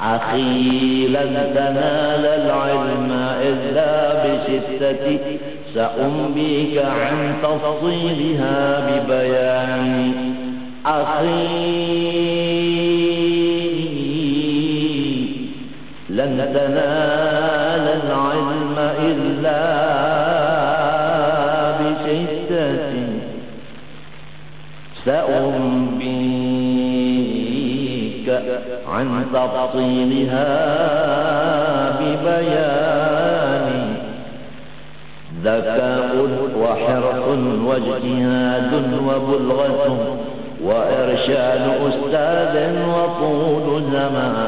أخي لن تنال العلم إلا بستة سأنبيك عن تفصيلها ببيان. أخي لن تنال العلم إلا بستة سأنبيك عن تفصيلها ببيان. ذكاء وحرص واجتهاد وبلغة وإرشاد أستاذ وطول زمان.